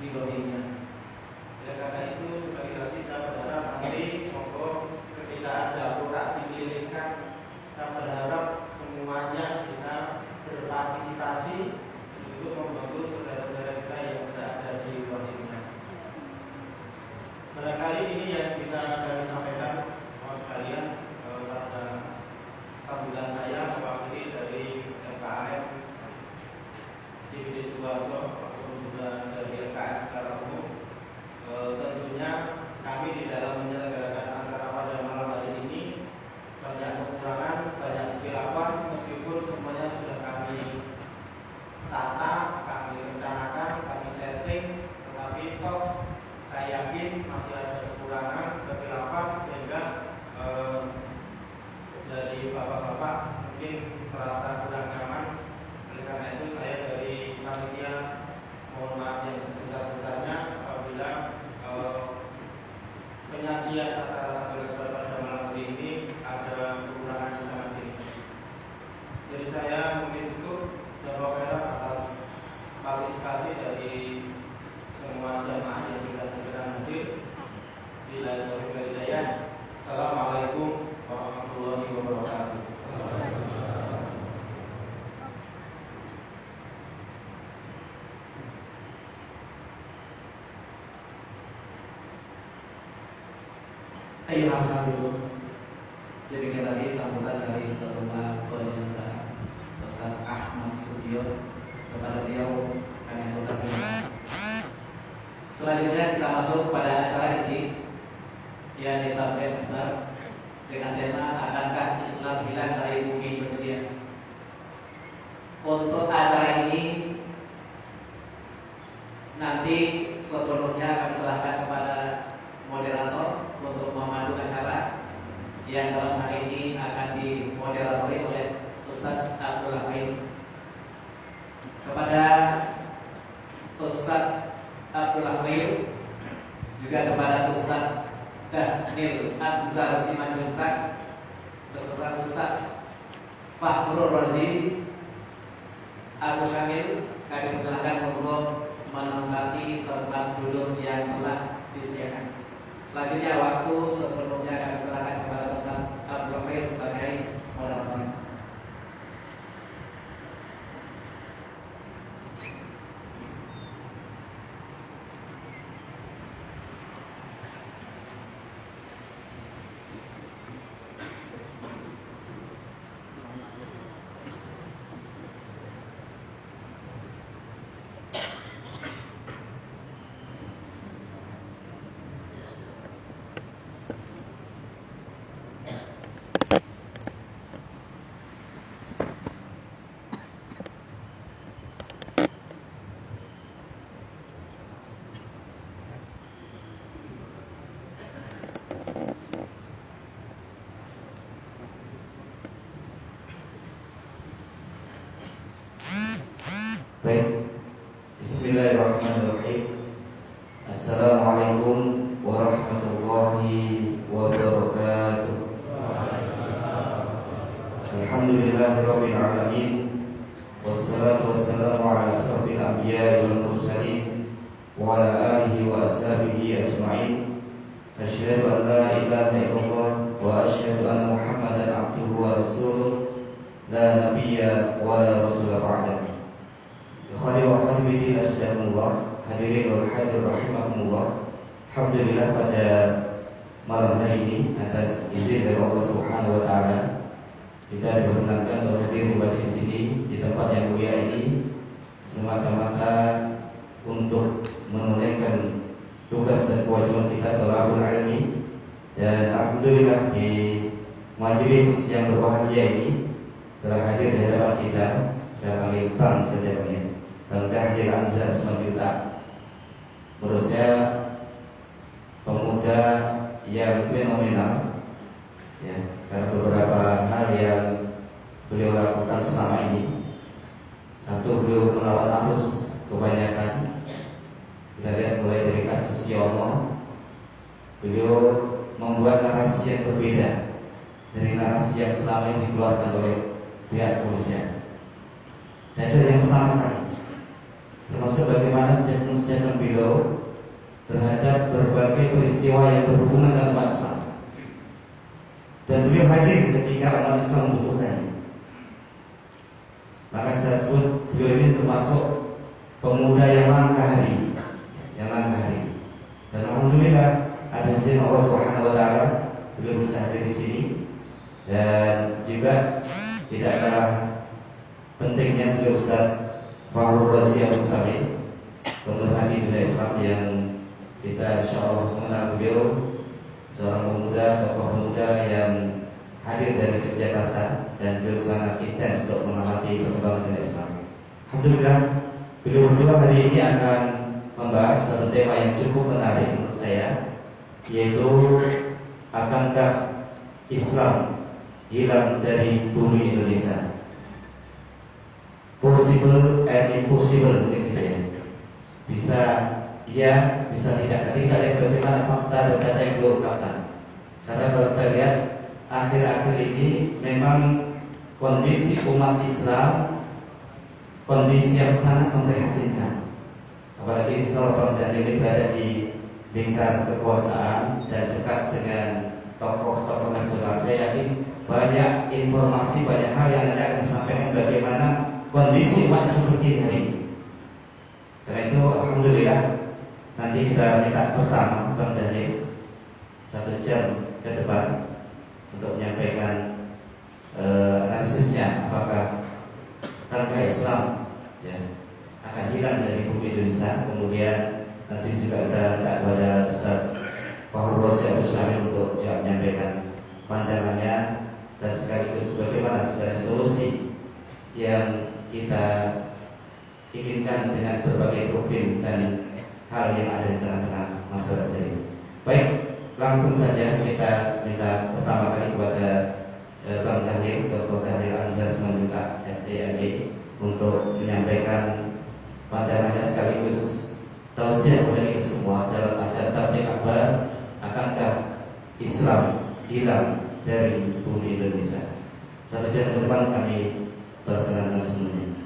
di dohirnya. Ya karena itu sekali lagi saya berharap nanti monggo ketika ada produk dikirimkan saya berharap semuanya bisa berpartisipasi untuk membantu saudara-saudara kita yang berada di dohirnya. Barangkali ini yang bisa kami sampaikan kawan sekalian eh, pada sambutan saya mewakili dari FKM DVD Suwarso dari FKM secara umum. E, tentunya kami di dalam menyelenggarakan acara pada malam hari ini banyak kekurangan, banyak kekilafan meskipun semuanya sudah kami tata, kami rencanakan, kami setting, tetapi toh saya yakin masih ada kekurangan, kekilafan sehingga eh, dari bapak-bapak mungkin merasa kurang nyaman. Oleh karena itu saya dari panitia mohon maaf yang sebesar-besarnya apabila eh, penyajian acara tampil pada malam hari ini ada kekurangan di sana sini. Jadi saya mungkin cukup jawab atas partisipasi dari semua jamaah yang sudah berkenan hadir di Lalu Hidayah. Assalamualaikum warahmatullahi wabarakatuh. Dulu. Demikian tadi sambutan dari Ketua Pemerintahan Ustaz Ahmad Sudio kepada beliau kami aturkan. Selanjutnya kita masuk pada acara ini yang ditabel dengan tema akankah Islam hilang dari bumi Persia. Untuk acara ini nanti sepenuhnya kami serahkan kepada moderator yang dalam hari ini akan dimoderatori oleh Ustadz Abdul Hamid. Kepada Ustadz Abdul Hamid juga kepada Ustadz Daniel Abzar Simanjuntak beserta Ustadz Fahrul Razi Abu Syamil kami persilakan untuk menempati tempat duduk yang telah disediakan. Selanjutnya waktu sepenuhnya kami serahkan kepada Ustaz Abdul Khair sebagai moderator. Asrafil anbiya wal mursalin wa ala alihi wa ashabihi ajma'in Asyhadu an la ilaha illallah wa asyhadu anna Muhammadan abduhu wa rasuluh la nabiyya wa la rasula ba'dahu Ikhwani wa akhwati asdamullah Hadirin wal hadir rahimahumullah Alhamdulillah pada malam hari ini Atas izin dari Allah subhanahu wa ta'ala. Kita diperkenankan untuk hadir di majlis ini Di tempat yang mulia ini Semata-mata untuk menunaikan tugas dan kewajiban kita Talabul ilmi Dan Alhamdulillah di majlis yang berbahagia ini Telah hadir di hadapan kita Saya panggil Bang saja ya. Dan Dahil Anzar juta Menurut saya pemuda yang fenomenal ya, karena beberapa hal yang beliau lakukan selama ini satu beliau melawan arus kebanyakan kita lihat mulai dari kasus Yono beliau membuat narasi yang berbeda dari narasi yang selama ini dikeluarkan oleh pihak kepolisian dan itu yang pertama kali termasuk bagaimana statement-statement beliau terhadap berbagai peristiwa yang berhubungan dengan Islam. Dan beliau hadir ketika umat Islam membutuhkannya. Maka saya sebut beliau ini termasuk pemuda yang langka hari, yang langka hari. Dan alhamdulillah ada izin Allah Subhanahu Wa Taala beliau bisa hadir di sini dan juga tidak kalah pentingnya beliau Ustaz Fahrul Abu Sami Pemerhati dunia Islam yang kita insya Allah mengenal beliau Seorang pemuda, tokoh pemuda yang Yogyakarta Dan beliau sangat intens untuk mengamati perkembangan dunia Islam Alhamdulillah beliau berdua hari ini akan membahas satu tema yang cukup menarik menurut saya Yaitu Akankah Islam hilang dari bumi Indonesia possible and impossible gitu ya. Bisa ya, bisa tidak. Nanti kita lihat bagaimana fakta dan data yang diungkapkan. Karena kalau kita lihat akhir-akhir ini memang kondisi umat Islam kondisi yang sangat memprihatinkan. Apalagi seorang dan ini berada di lingkar kekuasaan dan dekat dengan tokoh-tokoh nasional. Saya yakin banyak informasi, banyak hal yang Anda akan sampaikan bagaimana kondisi umat seperti hari ini. Karena itu alhamdulillah nanti kita minta pertama Bang Daniel satu jam ke depan untuk menyampaikan uh, analisisnya apakah tangga Islam ya akan hilang dari bumi Indonesia kemudian nanti juga kita minta kepada Ustaz Fahru Rosi Abu untuk juga menyampaikan pandangannya dan sekaligus bagaimana sebenarnya solusi yang kita inginkan dengan berbagai problem dan hal yang ada di tengah-tengah masyarakat ini. Baik, langsung saja kita minta pertama kali kepada eh, Bang Dahil, Dr. Dahil Ansar Semanjuka SDMG untuk menyampaikan pandangannya sekaligus tausiah kepada kita semua dalam acara tablik akbar akankah Islam hilang dari bumi Indonesia. Satu jam ke depan kami perkenanan semuanya.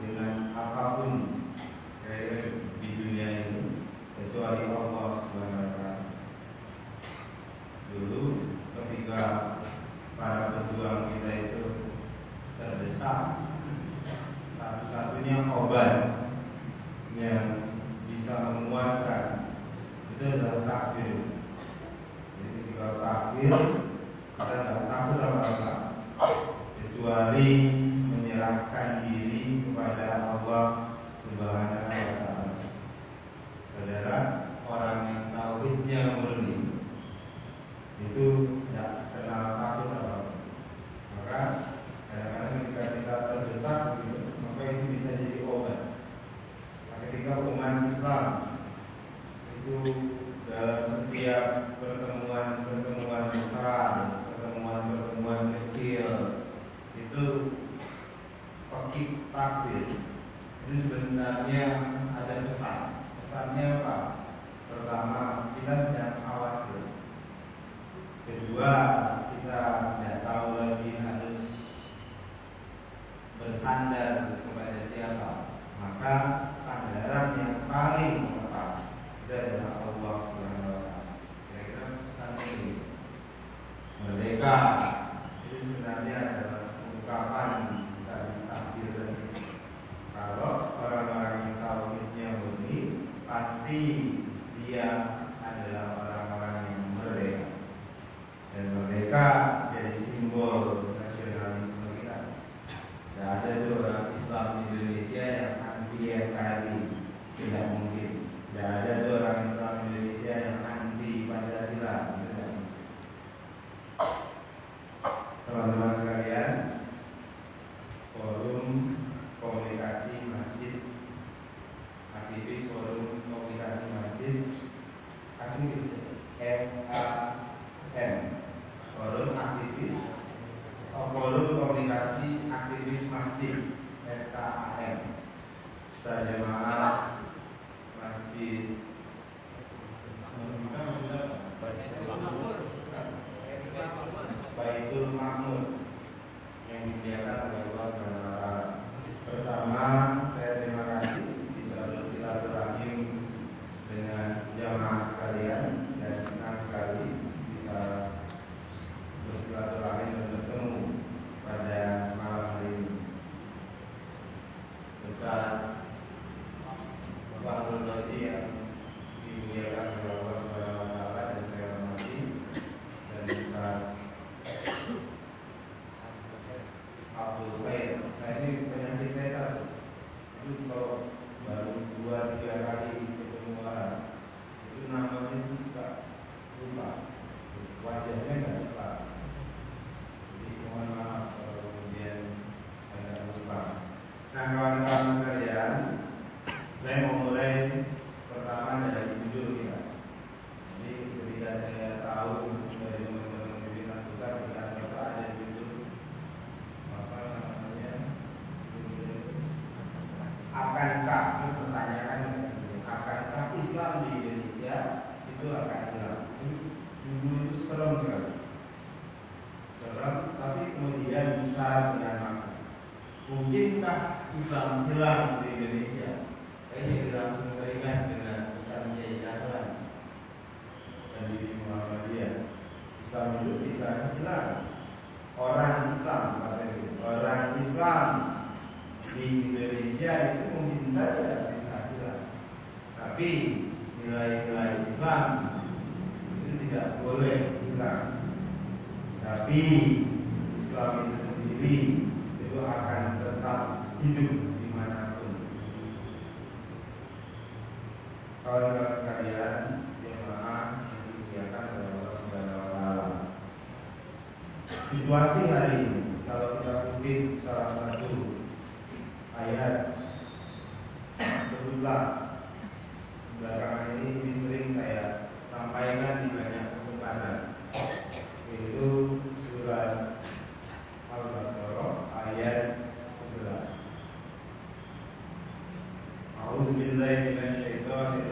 Dengan apa pun di dunia ini kecuali Allah taala. Dulu ketika para pejuang kita itu terdesak satu-satunya obat yang bisa menguatkan itu adalah takbir jadi kalau takbir kita tidak takut apa-apa kecuali menyerahkan diri Allah Islam hilang di Indonesia. Ini langsung teringat dengan pesannya Jahlan dan di Muhammadiyah. Islam itu bisa hilang. Orang Islam katanya orang Islam di Indonesia itu mungkin saja bisa hilang. Tapi nilai-nilai Islam itu tidak boleh hilang. Tapi Islam itu sendiri itu akan tetap hidup di mana pun kawan-kawan sekalian situasi hari ini kalau kita kutip salah satu ayat sebutlah. Belakangan ini sering saya sampaikan di banyak kesempatan yaitu surat Al-Baqarah ayat 11 A'udzubillahi minasyaitonirrajim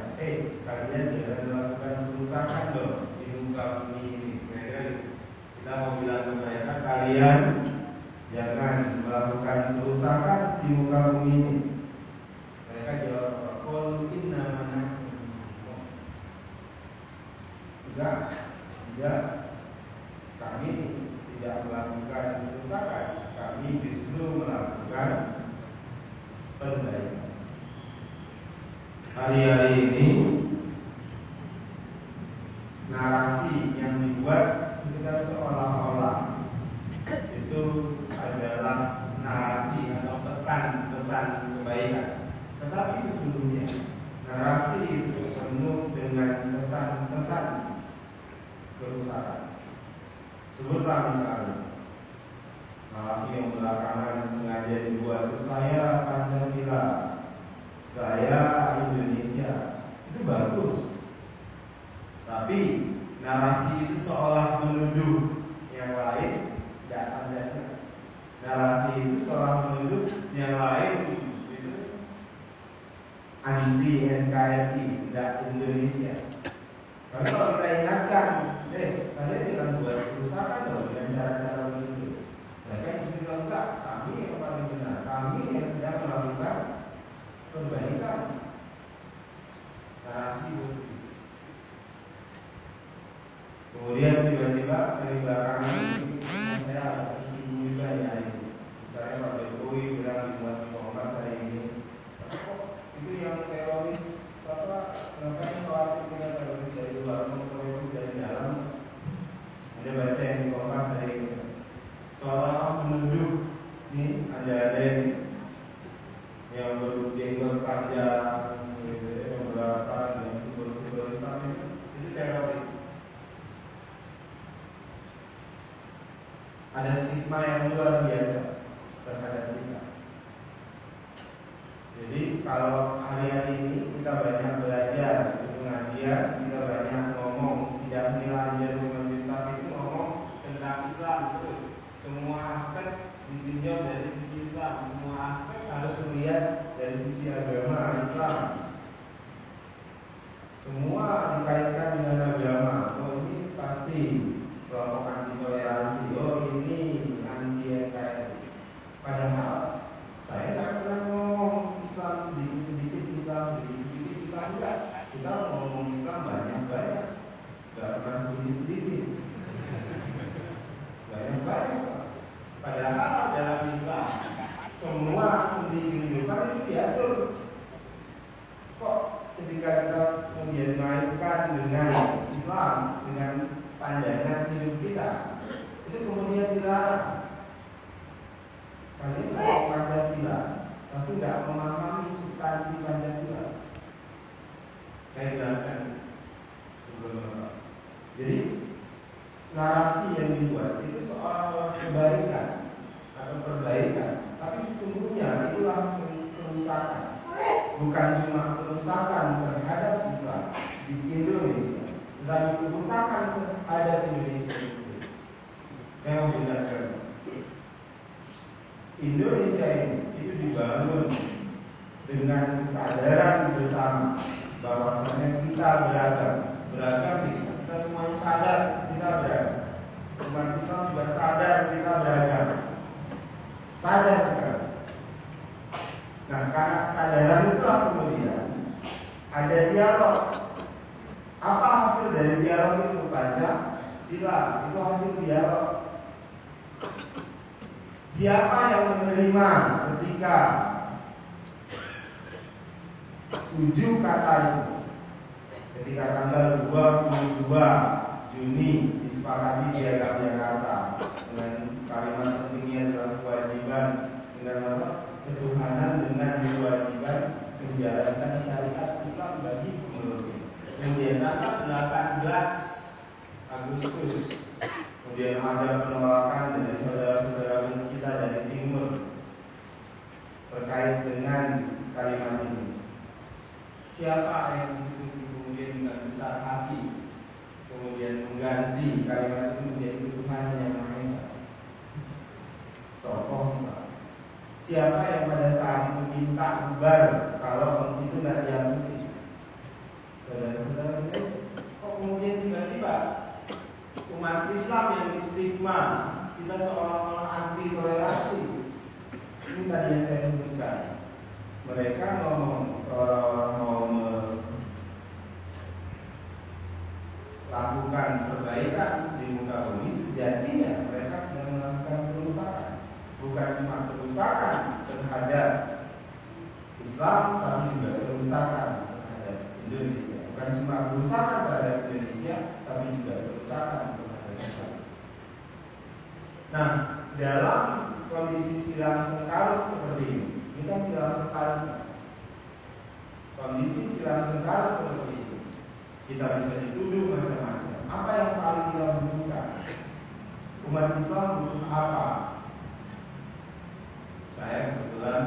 eh kalian jangan melakukan kerusakan dong di muka bumi ini. Mereka kita mau bilang ke mereka kalian jangan melakukan kerusakan di muka bumi ini. Mereka jawab, "Qul inna mana Tidak, tidak. Kami tidak melakukan kerusakan. Kami justru melakukan perbaikan. Hari-hari ini narasi yang dibuat kan seolah-olah itu adalah narasi atau pesan-pesan kebaikan. Tetapi sesungguhnya narasi itu penuh dengan pesan-pesan kerusakan. Sebutlah misalnya narasi yang belakangan sengaja dibuat saya Pancasila, saya Indonesia itu bagus. Tapi narasi itu seolah menuduh yang lain tidak Pancasila. Narasi itu seolah menuduh yang lain itu anti NKRI, tidak Indonesia. Tapi kalau kita ingatkan, eh kalian jangan buat kerusakan loh dengan cara-cara begitu. Mereka justru bilang enggak, kami yang paling benar, kami yang sedang melakukan perbaikan. Kemudian tiba-tiba dari belakangan ini saya ada isu juga ya ini. Misalnya Pak Jokowi bilang dibuat di Kompas hari ini, kok itu yang teroris apa? Ngapain khawatir kita teroris dari luar, mau teroris dari dalam? Ada baca yang di Kompas hari ini. Seolah menuduh nih ada ada yang yang berjenggot panjang, beberapa dan simbol-simbol Islam itu itu teroris. ada stigma yang luar biasa terhadap kita. Jadi kalau hari-hari ini kita banyak belajar di pengajian, kita banyak ngomong tidak belajar di kitab itu ngomong tentang Islam terus semua aspek ditinjau dari sisi Islam, semua aspek harus dilihat dari sisi agama Islam. Semua dikaitkan dengan agama. Oh ini pasti kelompok anti toleransi. Oh ini anti NKRI. Padahal saya nggak pernah ngomong Islam sedikit sedikit Islam sedikit sedikit Islam enggak. Kita ngomong Islam banyak banyak. Gak pernah sedikit sedikit. Banyak banyak. Padahal dalam Islam semua sendi kehidupan itu diatur. Kok ketika kita kemudian mengaitkan dengan Islam dengan pandangan hidup kita. Itu kemudian dilarang. Kalian mau Pancasila tapi nggak memahami substansi Pancasila. Saya jelaskan jadi narasi yang dibuat itu soal kebaikan atau perbaikan. Tapi sesungguhnya itulah kerusakan bukan cuma kerusakan terhadap Islam di Indonesia tetapi kerusakan terhadap Indonesia itu. Saya mau jelaskan. Indonesia ini itu dibangun dengan kesadaran bersama bahwasanya kita beragam, beragam kita, kita semuanya sadar kita beragam. Umat Islam juga sadar kita beragam, sadar sekali. Nah, karena kesadaran itu kemudian ada dialog apa hasil dari dialog itu baca sila itu hasil dialog. Siapa yang menerima ketika tujuh kata itu? Ketika tanggal 22 Juni disepakati di Agam Jakarta dengan kalimat pentingnya adalah kewajiban dengan apa? Ketuhanan dengan kewajiban menjalankan syariat Islam bagi kemudian tanggal 18 Agustus. Kemudian ada penolakan dari saudara-saudara kita dari timur terkait dengan kalimat ini. Siapa yang di situ kemudian dengan besar hati kemudian mengganti kalimat itu menjadi Tuhan yang Maha Esa? Tokoh siapa yang pada saat itu minta bubar kalau itu nggak dihapusin saudara-saudara itu kok kemudian tiba-tiba? Umat Islam yang distigma kita seolah-olah anti toleransi ini tadi yang saya sebutkan. Mereka ngomong seolah-olah mau melakukan perbaikan di muka bumi sejatinya mereka sedang melakukan kerusakan bukan cuma kerusakan terhadap Islam tapi juga kerusakan terhadap Indonesia bukan cuma kerusakan terhadap Indonesia tapi juga memaksakan kepada Islam. Nah, dalam kondisi silang sengkarut seperti ini, ini kan silang sengkarut. Kondisi silang sengkarut seperti ini, kita bisa dituduh macam-macam. Apa yang paling kita butuhkan? Umat Islam butuh apa? Saya kebetulan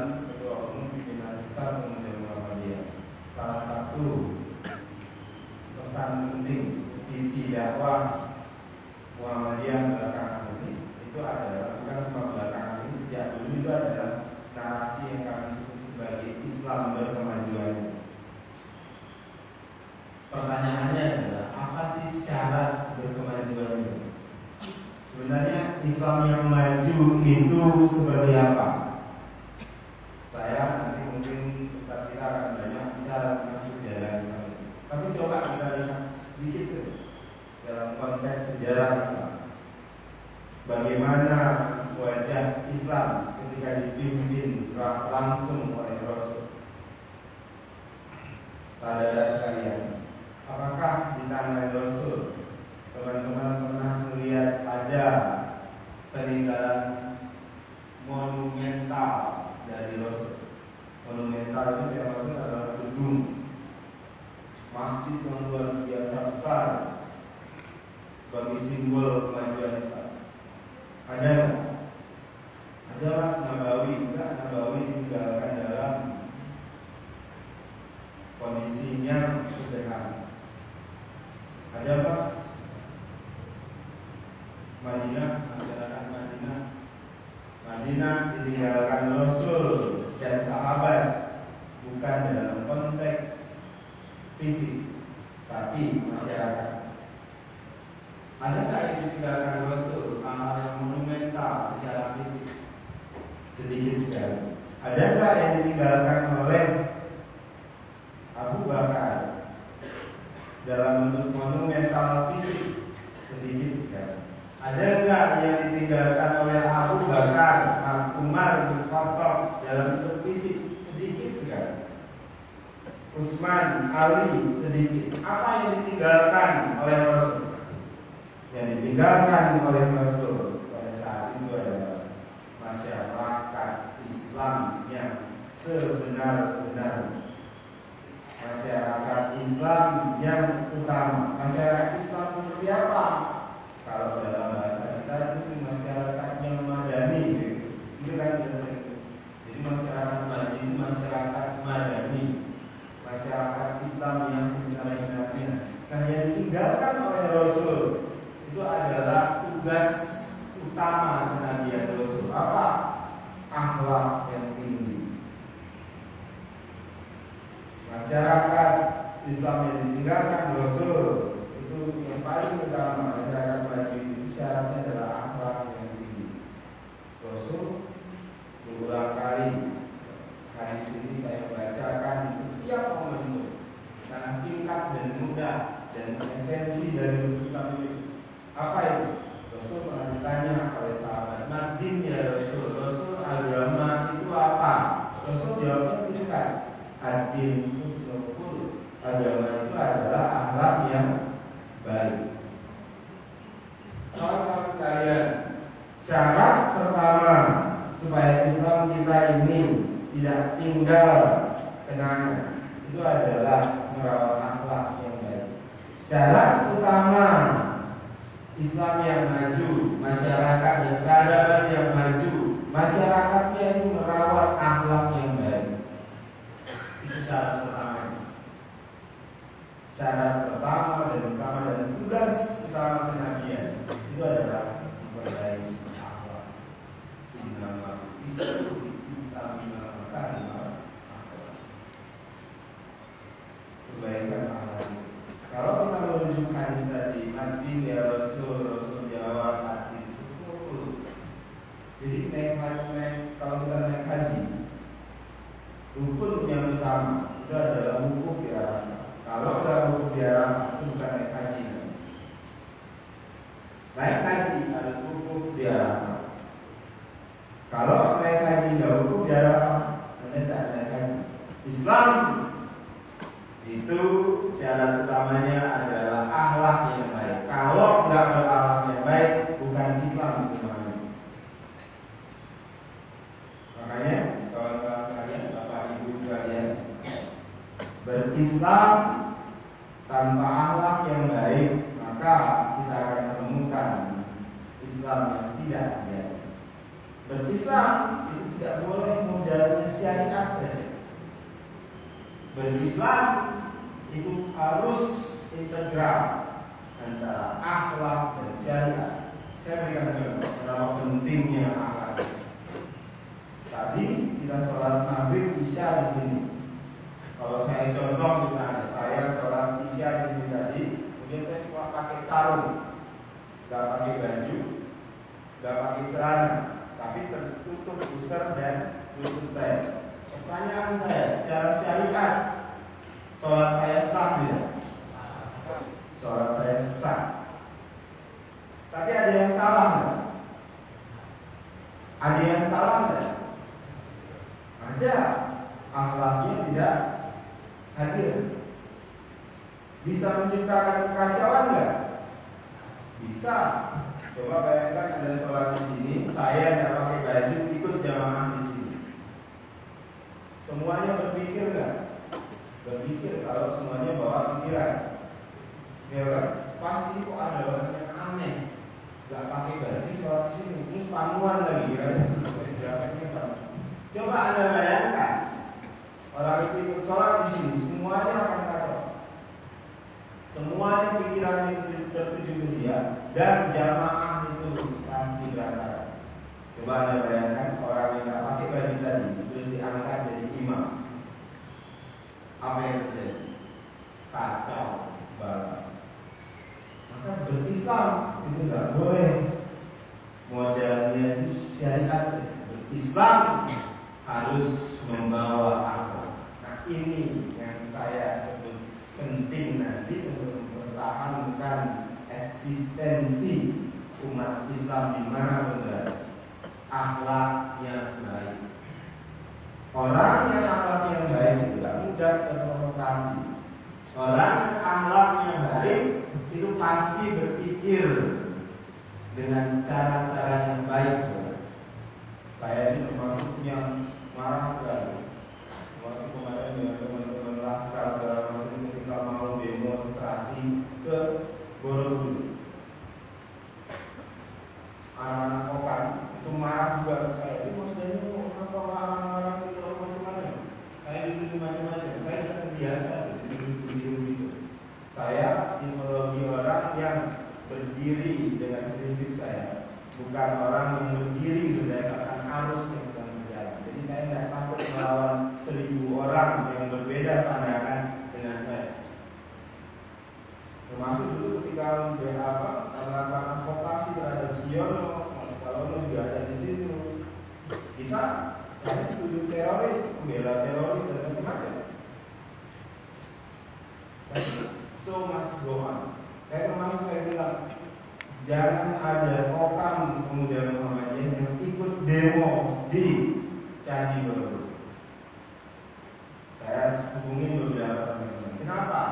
Ada nggak yang ditinggalkan oleh Abu Bakar, Umar bin Khattab dalam bentuk fisik? Sedikit sekali. Utsman, Ali sedikit. Apa yang ditinggalkan oleh Rasul? Yang ditinggalkan oleh Rasul pada saat itu adalah masyarakat Islam yang sebenar-benar masyarakat Islam yang utama. Masyarakat Islam seperti apa? Kalau dalam bahasa kita itu masyarakat yang madani, itu kan jadi masyarakat madani masyarakat madani. Masyarakat Islam yang sebenarnya Nah yang ditinggalkan oleh Rasul itu adalah tugas utama kenabian Rasul. Apa? Akhlak yang tinggi. Masyarakat Islam yang ditinggalkan Rasul itu yang paling utama masyarakat syaratnya adalah akhlak yang tinggi. Rasul berulang kali hadis ini saya bacakan setiap momentum karena singkat dan mudah dan esensi dari Islam itu apa itu? Rasul pernah ditanya oleh sahabat Madin ya Rasul Rasul agama itu apa? Rasul jawabnya singkat Adin husnul Agama itu adalah akhlak yang baik Kawan-kawan sekalian Syarat pertama supaya Islam kita ini tidak tinggal kenangan itu adalah merawat akhlak yang baik. Syarat utama Islam yang maju, masyarakat dan peradaban yang maju, masyarakatnya itu merawat akhlak yang baik. Itu syarat pertama. Syarat pertama Tapi ada yang salah nggak? Ada yang salah nggak? Ada. Akhlaknya tidak hadir. Bisa menciptakan kekacauan nggak? Bisa. Coba bayangkan ada sholat di sini, saya tidak pakai baju ikut jamaah di sini. Semuanya berpikir nggak? Berpikir kalau semuanya bawa pikiran. Ya kan? Pasti kok ada orang yang aneh. Gak pakai baju sholat di sini, terus panuan lagi kan? Coba anda bayangkan orang itu ikut sholat di sini, semuanya akan kacau. Semuanya pikirannya tertuju ke dia dan jamaah itu pasti berantakan. Coba anda bayangkan orang yang nggak pakai baju tadi terus diangkat jadi imam. Apa yang terjadi? Kacau balau. Maka berislam itu nggak boleh. Modelnya itu syariat. Berislam harus membawa akhlak. Nah ini yang saya sebut penting nanti untuk mempertahankan eksistensi umat Islam di mana berada. Akhlak yang baik. Orang yang akhlak yang baik tidak mudah terprovokasi. Orang akhlaknya baik itu pasti berpikir dengan cara-cara yang baik. Saya ini termasuk yang marah sekali. Waktu kemarin dengan teman-teman laskar dalam ketika mau demonstrasi ke Borobudur. Anak-anak kokan itu marah juga saya. Ini maksudnya orang-orang itu macam-macam? Saya dituduh macam-macam. Saya sudah terbiasa dituduh itu. Saya ideologi orang yang berdiri dengan prinsip saya, bukan orang yang berdiri berdasarkan arus yang sedang berjalan. Jadi saya tidak takut melawan seribu orang yang berbeda pandangan dengan saya. Termasuk dulu ketika apa melakukan advokasi terhadap Siono, Mas Kalono juga ada di situ. Kita saya dituduh teroris, membela teroris dan macam-macam. So must go on. Saya termasuk saya bilang jangan ada orang pemuda Muhammadiyah yang ikut demo di Candi Borobudur. Saya hubungi beberapa teman Kenapa?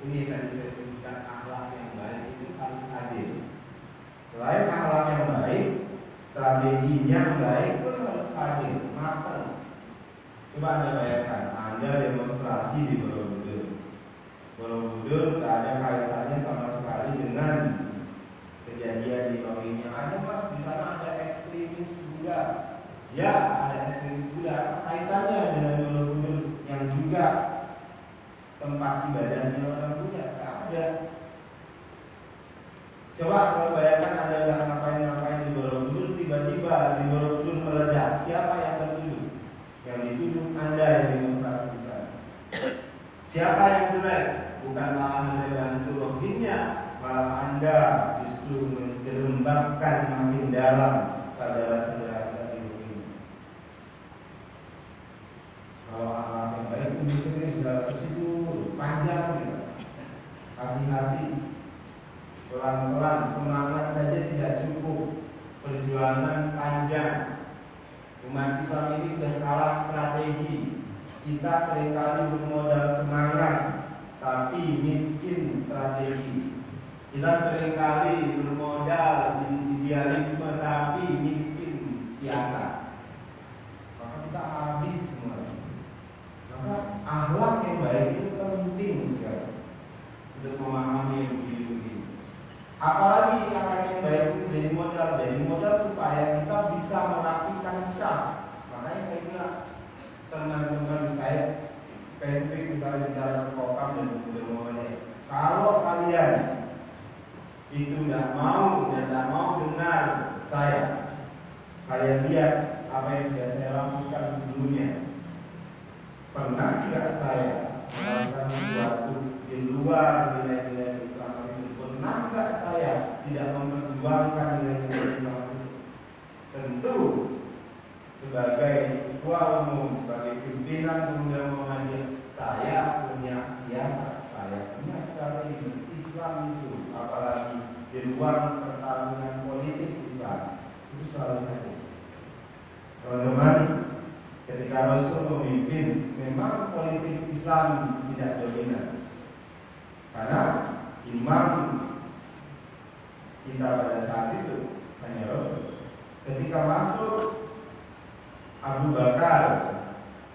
Ini tadi saya sebutkan akhlak yang baik itu harus adil. Selain akhlak yang baik, strateginya yang baik pun harus adil, matang. Coba anda bayangkan, anda demonstrasi di Borobudur. Borobudur tak ada kaitannya sama sekali dengan kejadian di Rohingya. Ada mas di sana ada ekstremis Buddha. Ya, ada ekstremis Buddha. Kaitannya dengan Borobudur yang juga tempat ibadahnya orang Buddha. Ada. Coba kalau bayangkan ada yang ngapain-ngapain di Borobudur, tiba-tiba di Borobudur meledak. Siapa yang tertuduh? Yang dituduh Anda yang demonstrasi di. Siapa yang jelek? Bukan malah Anda bantu Rohingya, malah Anda justru menjerembabkan makin dalam saudara-saudara kita di Rohingya. Akhlak yang baik ini sudah ke situ panjang gitu. Hati-hati pelan-pelan semangat saja tidak cukup perjuangan panjang umat Islam ini sudah kalah strategi kita sering kali bermodal semangat tapi miskin strategi Kita sering kali bermodal idealisme tapi miskin siasa. Maka kita habis. Maka akhlak yang baik itu penting sekali untuk memahami begini-begini. Apalagi akhlak yang baik itu jadi modal, jadi modal supaya kita bisa merapikan syah. Makanya saya kira teman-teman saya spesifik misalnya bicara kokam dan kemudian kalau kalian itu tidak mau dan tidak mau dengar saya kalian lihat apa yang sudah saya lakukan sebelumnya pernah tidak saya melakukan sesuatu di luar nilai-nilai Islam itu pernah tidak saya tidak memperjuangkan nilai-nilai Islam itu tentu sebagai ketua umum, sebagai pimpinan pemuda Muhammadiyah, saya punya siasat, saya punya strategi Islam itu, apalagi di luar pertarungan politik Islam itu selalu ada. Teman-teman, ketika Rasul memimpin, memang politik Islam tidak dominan, karena imam kita pada saat itu hanya Rasul. Ketika masuk Abu Bakar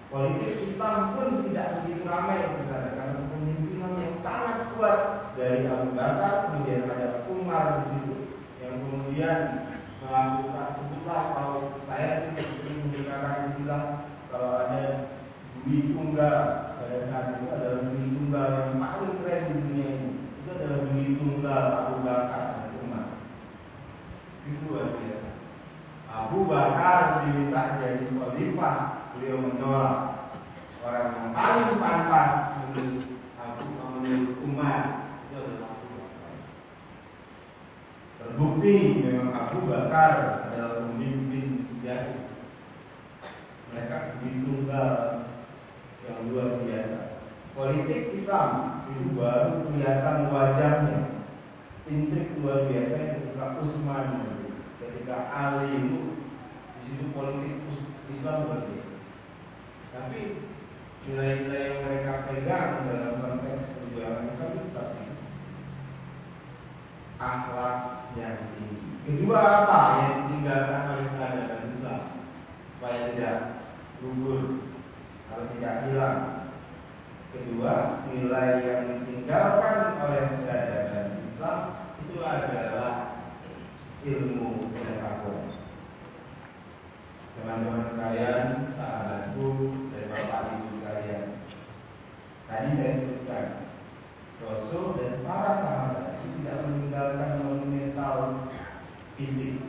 Politik Islam pun tidak begitu ramai sebenarnya karena kepemimpinan yang sangat kuat dari Abu Bakar kemudian ada Umar di situ yang kemudian melakukan sebutlah kalau saya sih menggunakan istilah kalau ada duit tunggal pada saat itu adalah duit tunggal yang paling keren di dunia ini itu adalah duit tunggal Abu Bakar dan Umar itu luar biasa Abu Bakar diminta jadi khalifah, beliau menolak. Orang yang paling pantas menurut Abu menurut Umar itu adalah Abu Bakar. Terbukti memang Abu Bakar adalah pemimpin sejati. Mereka yang luar biasa. Politik Islam baru kelihatan wajahnya. Intrik luar biasa ketika Utsman ketika Ali di situ politik Islam berbeda. Tapi nilai-nilai yang mereka pegang dalam konteks perjuangan Islam itu tapi akhlak yang tinggi. Kedua apa yang ditinggalkan oleh peradaban Islam supaya tidak gugur atau tidak hilang. Kedua nilai yang ditinggalkan oleh peradaban Islam itu adalah ilmu pengetahuan. Teman-teman sekalian, sahabatku dan bapak ibu sekalian. Tadi saya sebutkan Rasul dan para sahabat itu tidak meninggalkan monumental fisik.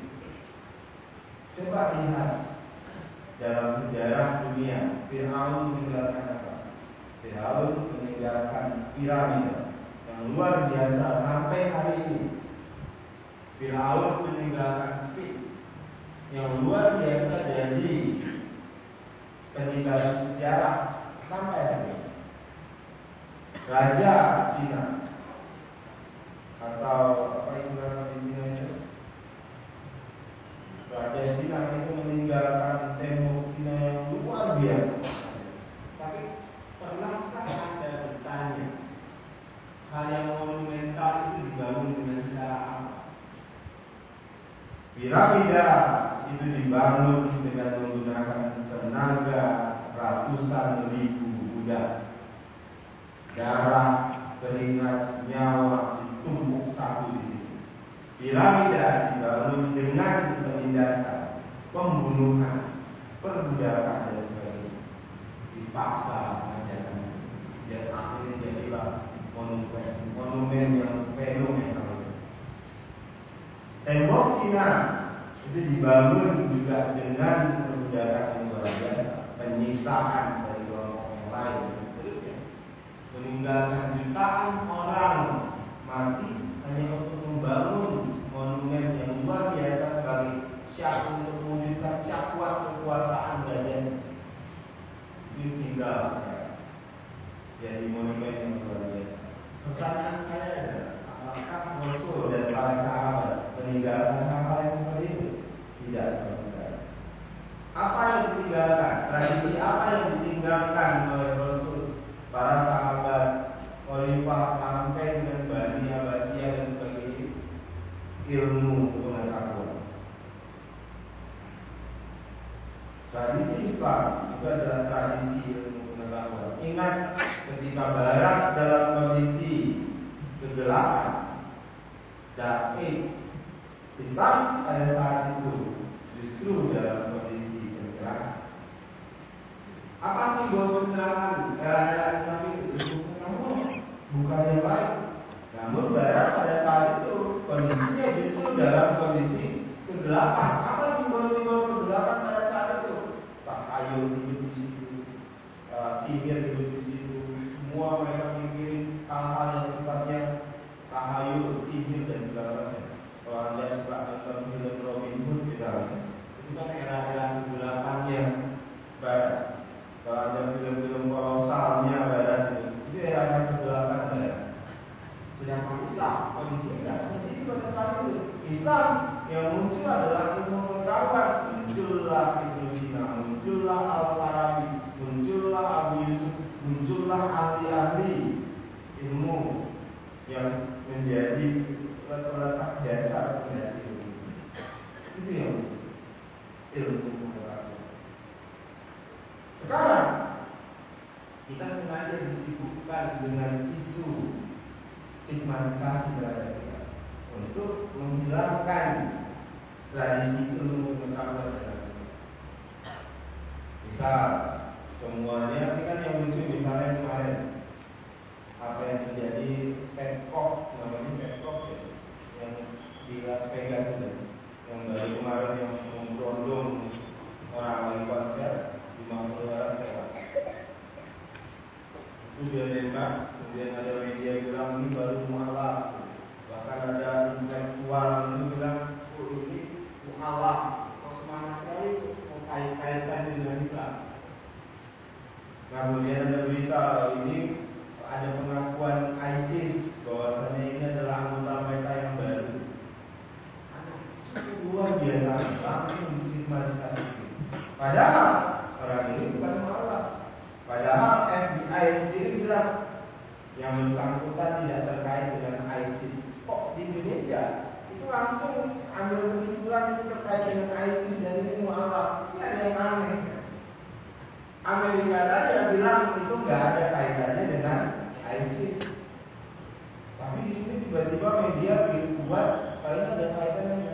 Coba lihat dalam sejarah dunia, Fir'aun meninggalkan apa? Fir'aun meninggalkan piramida yang luar biasa sampai hari ini Fir'aun meninggalkan Sphinx yang luar biasa jadi peninggalan sejarah sampai hari ini. Raja Cina atau apa istilah Bukan yang lain. Namun Barat pada saat itu kondisinya justru dalam kondisi kegelapan. Apa simbol-simbol kegelapan pada saat itu? Takhayul hidup di situ, uh, sihir hidup di situ. Semua mereka mikirin hal-hal yang sifatnya dan segala macam. Kalau anda suka nonton film Robin Hood misalnya, itu kan era-era. Ada film-film kolosalnya Barat itu, itu era kegelapan Barat. Sedangkan Islam kondisinya tidak seperti itu pada saat itu. Islam yang muncul adalah ilmu pengetahuan. Muncullah Ibnu Sina, muncullah Al Farabi, muncullah Abu Yusuf, muncullah ahli-ahli ilmu yang menjadi letak dasar dari ilmu. Itu yang ilmu pengetahuan. Sekarang kita sengaja disibukkan dengan isu stigmatisasi terhadap kita untuk menghilangkan tradisi ilmu pengetahuan Islam. Misal semuanya ini kan yang lucu misalnya kemarin apa yang terjadi petkok namanya petkok ya yang di Las Vegas itu yang dari kemarin yang memberondong orang lagi konser lima puluh orang tewas itu dia nembak kemudian ada media bilang ini baru mualaf bahkan ada intelektual itu bilang oh ini mualaf kok semangat sekali mau kait-kaitan dengan Islam nah kemudian ada berita ini ada pengakuan ISIS bahwasanya ini adalah anggota mereka yang baru luar biasa langsung distigmatisasi padahal orang ini bukan mualaf Padahal FBI sendiri bilang yang bersangkutan tidak terkait dengan ISIS. Kok di Indonesia itu langsung ambil kesimpulan itu terkait dengan ISIS dan ini mualaf. Ini ada yang aneh. Amerika saja bilang itu nggak ada kaitannya dengan ISIS. Tapi di sini tiba-tiba media buat kalau ini ada kaitannya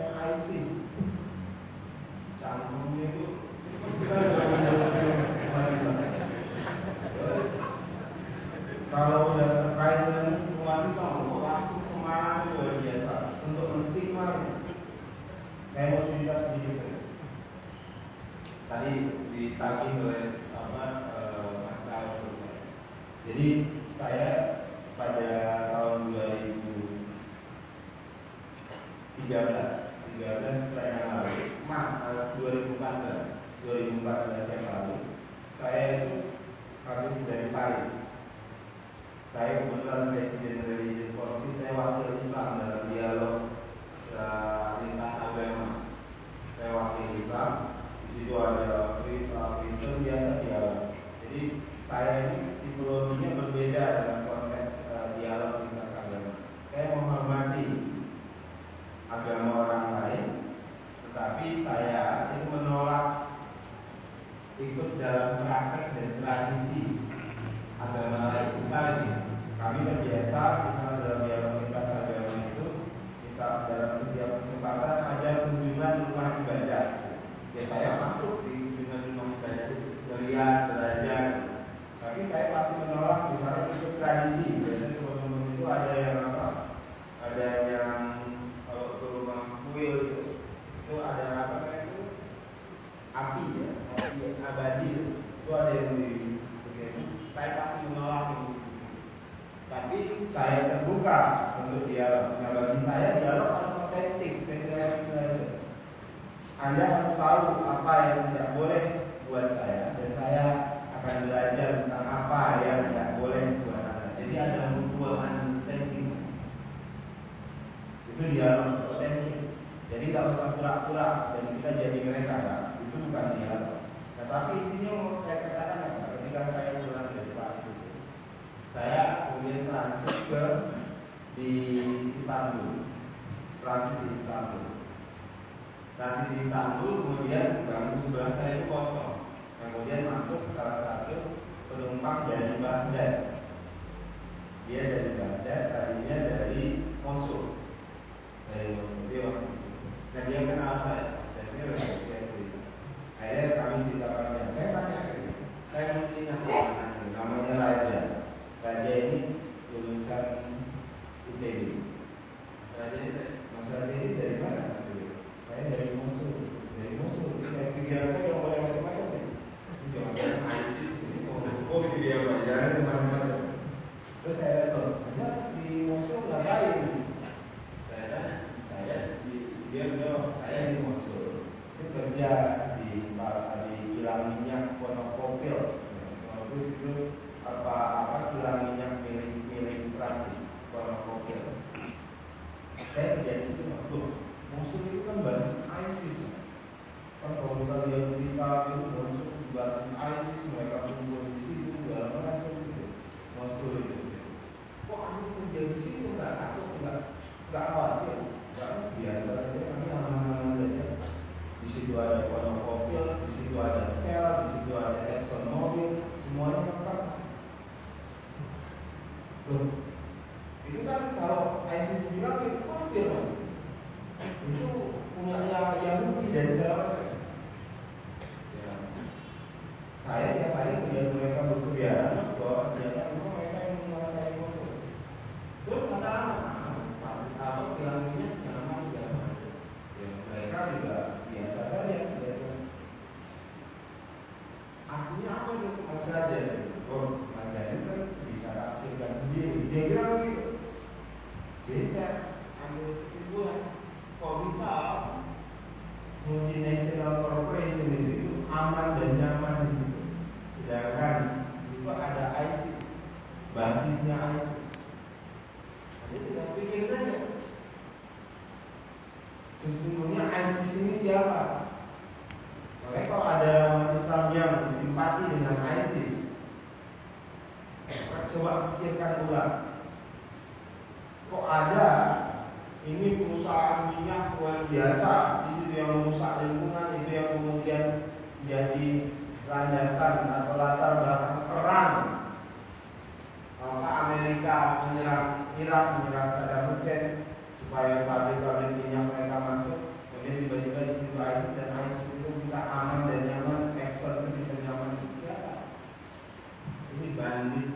bandit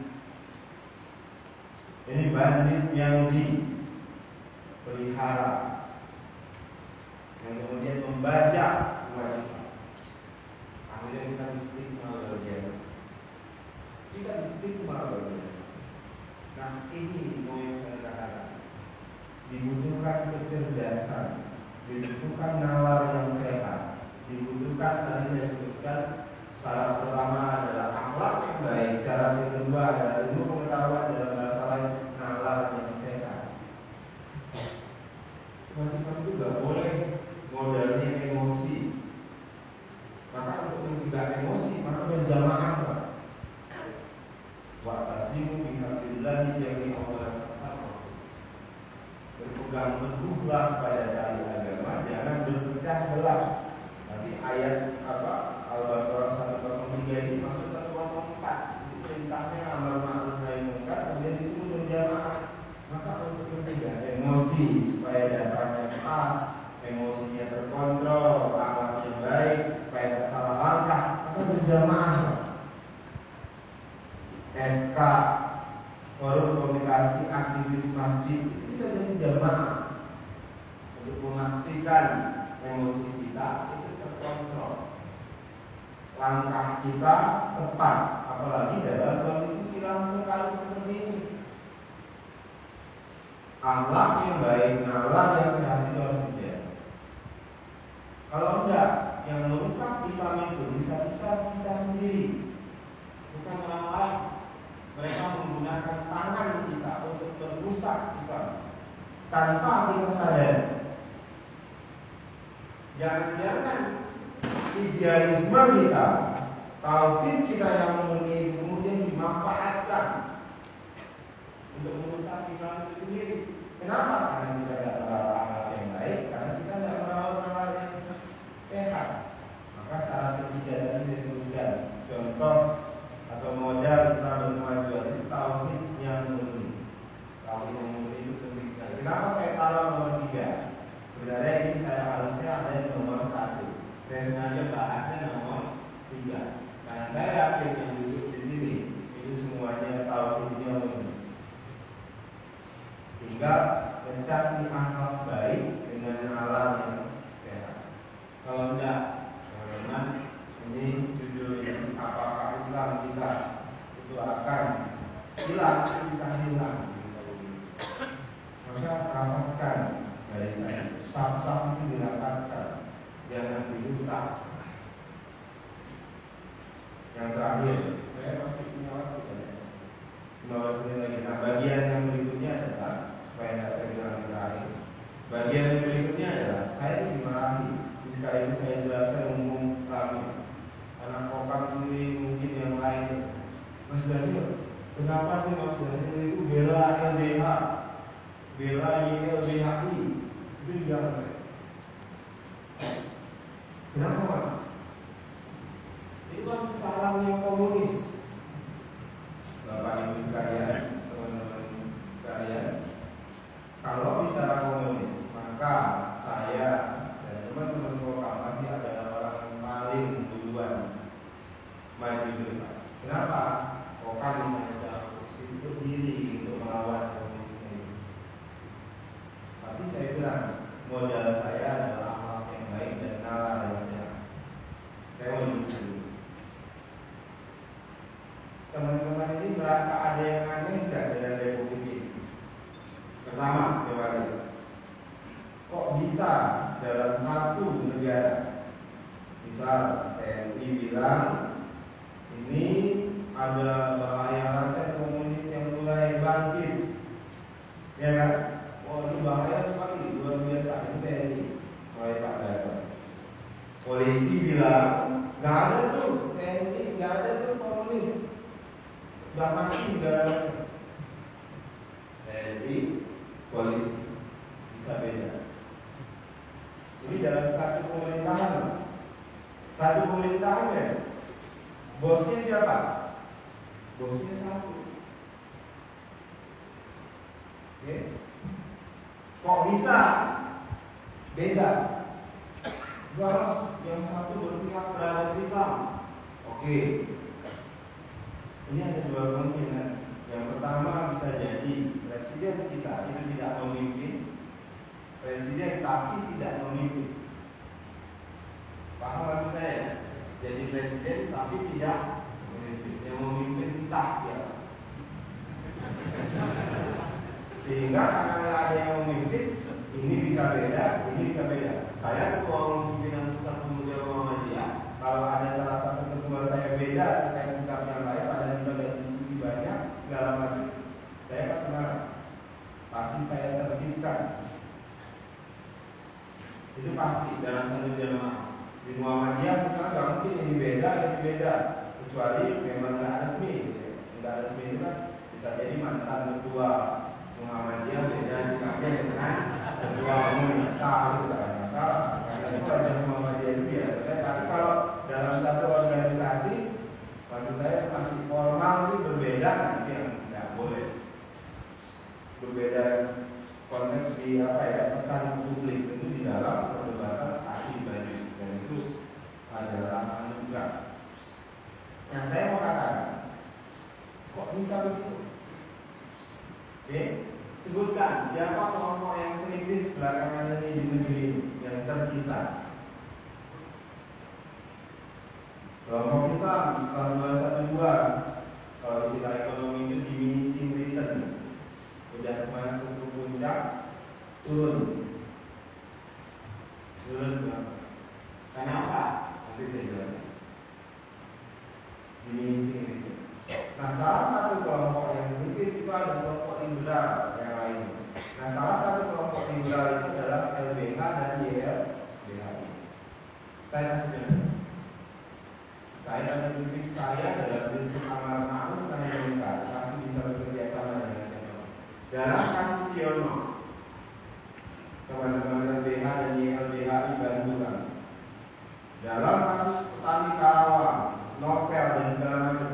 ini bandit yang dipelihara. Yang kemudian membaca warisan. Akhirnya kita stigma luar biasa. Kita stigma luar biasa. Nah ini mau yang saya katakan. Dibutuhkan kecerdasan dibutuhkan nalar yang sehat dibutuhkan tadi saya sebutkan syarat pertama baik cara yang kedua adalah ilmu pengetahuan Jangan-jangan idealisme kita, tauhid kita yang memenuhi kemudian dimanfaatkan untuk merusak kita sendiri. Kenapa? Karena kita tidak merawat hal yang baik, karena kita tidak merawat hal yang sehat. Maka syarat ketiga tadi disebutkan contoh atau modal Islam kemajuan itu tauhid yang murni. Tauhid yang memenuhi itu sendiri. Nah, kenapa saya taruh nomor tiga? Sebenarnya ini saya sengaja bahasnya nomor tiga. Karena saya yakin yang duduk di sini Itu semuanya tahu ini umum Tinggal mencari akal baik dengan alam yang sehat. Kalau enggak, teman-teman Ini judulnya Apakah Islam kita itu akan hilang, bisa hilang. Maka rapatkan dari saya Sab-sab itu dirapatkan Jangan dirusak. Yang terakhir. Saya masih punya waktu ya Lima menit lagi. Nah bagian yang berikutnya adalah Supaya tidak saya bilang terakhir. Bagian yang berikutnya adalah Saya dimarahi. Sekali ini saya jelaskan umum kami. Anak kokang sendiri mungkin yang lain. Mas Daniel Kenapa sih Mas Daniel? Itu bela LBH Bela YLBHI Saya Kenapa? Itu kan salahnya komunis Bapak Ibu sekalian Teman-teman sekalian Kalau bicara komunis Maka saya dan teman-teman lokal Pasti adalah orang yang paling duluan Maju ke depan Kenapa? Kokang misalnya itu berdiri untuk melawan komunisme ini Tapi saya bilang Modal saya adalah akhlak yang baik dan nalar yang sehat Saya mau jujur dulu. Teman-teman ini merasa ada yang aneh tidak dengan republik ini? Pertama, coba Kok bisa dalam satu negara? Misal TNI bilang Ini ada bahaya rantai komunis yang mulai bangkit. Ya kan? Oh ini bahaya sekali, luar biasa Ini TNI Mulai Pak Gatot Polisi bilang Gak ada tuh TNI, gak ada tuh komunis. Gak mati, gak ada. TNI, Bisa beda. Ini dalam satu pemerintahan Satu pemerintahan ya. Bosnya siapa? Bosnya satu. Oke? Kok bisa? Beda Harus yang satu berpihak terhadap Islam. Oke. Ini ada dua kemungkinan. Yang pertama bisa jadi Presiden kita itu tidak memimpin Presiden tapi tidak memimpin. Paham maksud saya? Jadi presiden tapi tidak memimpin. Yang memimpin entah siapa. Sehingga karena ada yang memimpin Ini bisa beda, ini bisa beda Saya ketua umum pimpinan pusat pemuda Muhammadiyah. Kalau ada salah satu ketua saya beda terkait sikap yang lain Ada juga ada banyak Gak lama Saya pasti marah. Pasti saya tertibkan Itu pasti dalam satu jamaah. Di Muhammadiyah misalnya gak mungkin ini beda, ini beda. Kecuali memang gak resmi. Gak resmi itu kan bisa jadi mantan ketua Muhammadiyah beda sikapnya dengan ketua umum biasa itu masalah karena itu ada Muhammadiyah itu ya. Tapi kalau dalam satu organisasi maksud saya masih formal sih berbeda nanti yang tidak boleh. Berbeda konteks di apa ya pesan publik itu di dalam perdebatan asli baju dan itu adalah anugerah yang saya mau katakan kok bisa begitu? Oke, sebutkan siapa kelompok yang kritis belakangan ini di negeri ini yang tersisa. Kelompok Islam tahun 212 kalau istilah ekonomi itu diminishing return udah masuk ke puncak turun turun berapa? Kenapa? Nanti saya jelaskan. Diminishing return. Nah salah satu kelompok yang kritis itu ada kelompok liberal yang lain. Nah salah satu kelompok liberal itu adalah LBH dan YLBHI. Saya contoh. Saya prinsip saya adalah prinsip amar ma'ruf nahi munkar pasti bisa bekerja sama dengan saya. Dalam kasus Siono, teman-teman LBH dan YLBHI bantu kami. Dalam kasus petani Karawang, Novel dan segala macam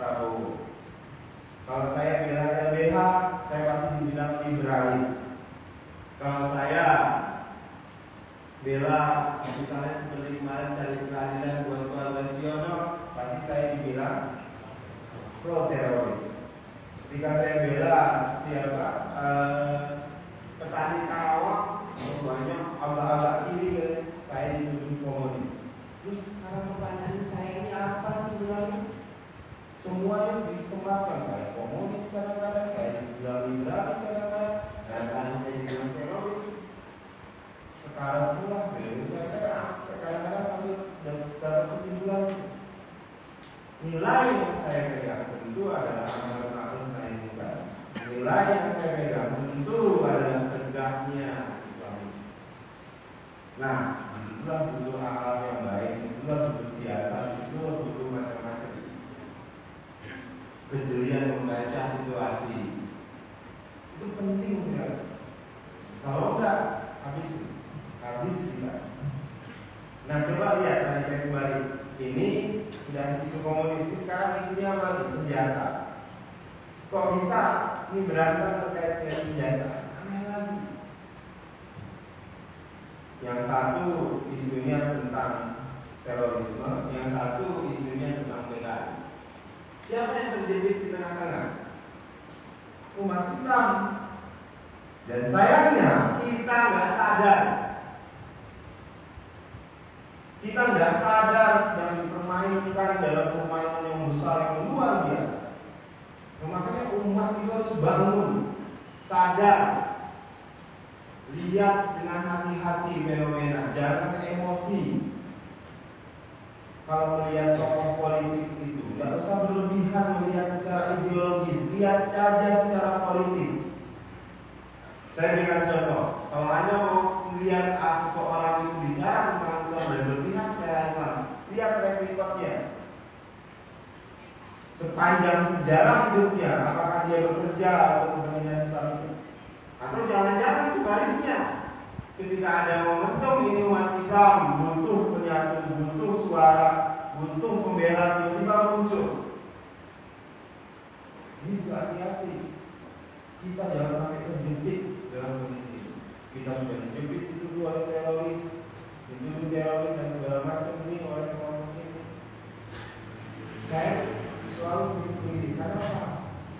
Prabowo. Kalau saya lihat dengan hati-hati fenomena, jangan emosi. Kalau melihat tokoh politik itu, nggak usah berlebihan melihat secara ideologis, lihat saja secara politis. Saya berikan contoh, kalau hanya mau lihat ah, seseorang itu bicara tentang Islam berlebihan saya kepada lihat track. Sepanjang sejarah hidupnya, apakah dia bekerja atau atau jangan-jangan sebaliknya ketika ada momentum ini umat Islam butuh penyatu, butuh suara, butuh pembela tiba-tiba muncul. Ini juga hati-hati. Kita jangan sampai terjepit dalam kondisi ini. Kita sudah terjebak itu dua teroris, itu teroris dan segala macam ini oleh orang ini. Saya selalu berpikir karena apa?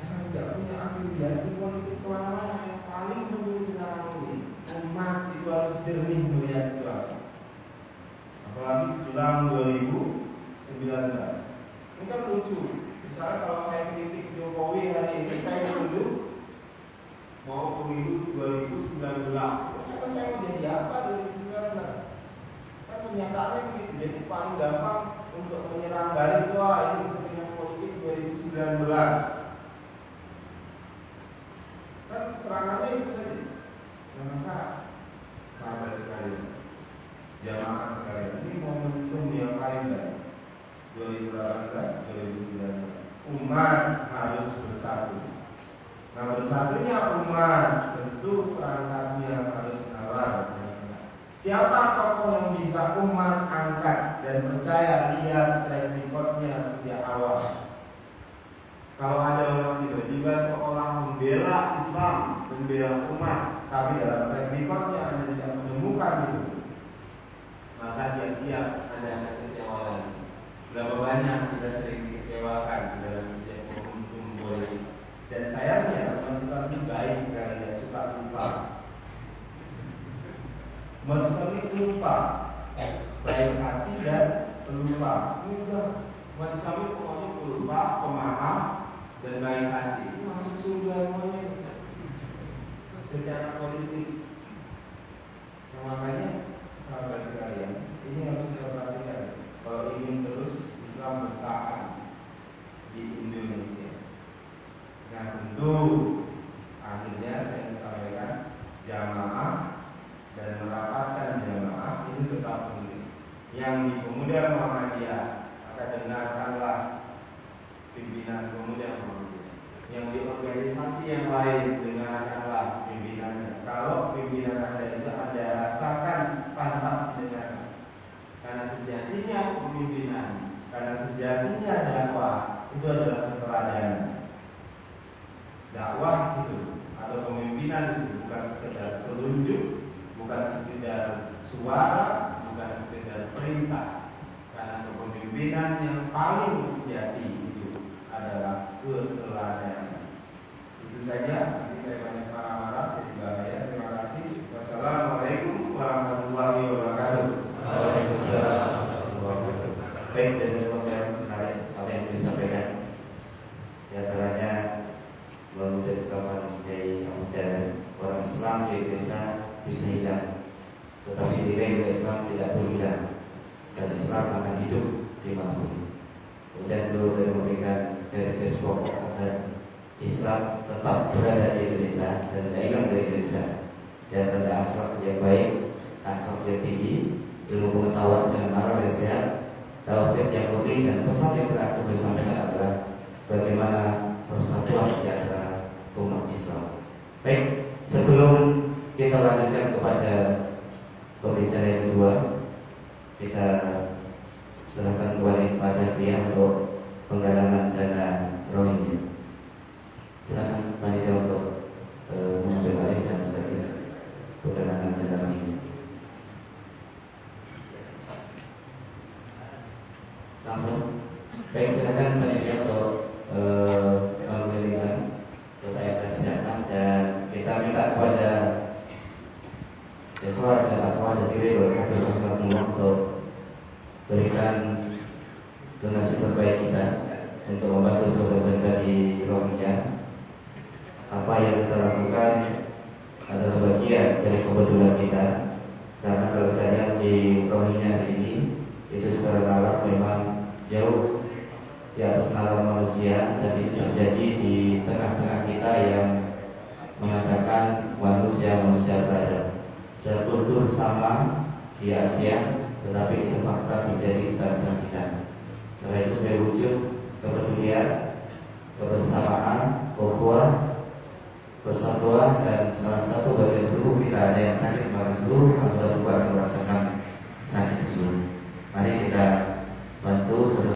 Karena tidak punya afiliasi politik ke mana-mana. Alimmu zinarawuni Emak itu harus jernih melihat situasi Apalagi jelang 2019 Ini kan lucu. Misalnya kalau saya kritik Jokowi hari ini Saya dulu mau pemilu 2019 Terus saya jadi apa 2019 Kan pernyataannya begitu Jadi paling gampang untuk menyerang balik Wah ini kepentingan politik 2019 serangannya itu saja. Maka sahabat sekalian, jamaah sekalian, ini momentum yang lain dari 2018, 2019. Umat harus bersatu. Nah bersatunya umat tentu perangkatnya harus nalar. Siapa tokoh yang bisa umat angkat dan percaya lihat track recordnya sejak awal? Kalau ada orang tiba-tiba seolah membela Islam, umat, tapi dalam track recordnya anda tidak menemukan itu, maka siap-siap anda akan kecewa lagi. Berapa banyak kita sering dikecewakan dalam setiap momentum politik. Dan sayangnya teman-teman ini baik sekali dan suka lupa. Manusia lupa, baik hati dan pelupa. Mudah. Manusia ini pokoknya pelupa, pemaaf, dan baik hati. Itu masuk surga semuanya. Secara politik. Nah, makanya sahabat sekalian, ini harus kita perhatikan. Kalau ingin terus Islam bertahan di Indonesia. Nah tentu akhirnya saya sampaikan jamaah dan merapatkan jamaah ini tetap penting. Yang di pemuda Muhammadiyah maka dengarkanlah pimpinan pemuda Muhammadiyah. Yang di organisasi yang lain dengarkanlah pimpinannya. Kalau pimpinan anda itu anda rasakan pantas didengarkan. Karena sejatinya kepemimpinan, karena sejatinya dakwah itu adalah keteladanan. Dakwah itu atau pemimpinan itu bukan sekedar telunjuk, bukan sekedar suara, bukan sekedar perintah. Karena kepemimpinan yang paling sejati itu adalah keteladanan. Itu saja. Nanti saya banyak marah-marah jadi bahaya. Terima kasih. Wassalamualaikum warahmatullahi wabarakatuh. Waalaikumsalam Baik, jazakallah khairan menarik apa yang disampaikan. Di antaranya melalui ungkapan Kiai dan di Indonesia bisa hilang, tetapi nilai Islam tidak boleh hilang dan Islam akan hidup di mana pun. Kemudian beliau dari memberikan garis-garis pokok agar Islam tetap berada di Indonesia dan tidak hilang dari Indonesia dan ada akhlak yang baik, akhlak yang tinggi, ilmu pengetahuan yang marah yang sehat, tauhid yang murni dan pesan yang terakhir disampaikan adalah bagaimana persatuan di antara umat Islam. Baik, sebelum kita lanjutkan kepada pembicara yang kedua, kita serahkan kembali pada dia untuk penggalangan dana Rohingya. Silakan panitia untuk eh, mengambil alih dan sekaligus penggalangan dana Rohingya. langsung baik silakan panitia untuk eh, memilihkan untuk ayat silakan dan kita minta kepada Ikhwan dan akhwat dari berkata rahmatullah untuk berikan donasi terbaik kita untuk membantu saudara-saudara di Rohingya. Apa yang kita lakukan adalah bagian dari kebetulan kita karena kalau kita lihat di Rohingya ini itu secara nalar memang jauh di atas nalar manusia dan itu terjadi di tengah-tengah kita yang mengatakan manusia-manusia berada secara kultur sama di Asia tetapi itu fakta terjadi di tengah-tengah kita karena itu saya wujud kepedulian kebersamaan ukhuwah persatuan dan salah satu bagian tubuh kita ada yang sakit maka seluruh anggota tubuh akan merasakan sakit tersebut. Mari kita bantu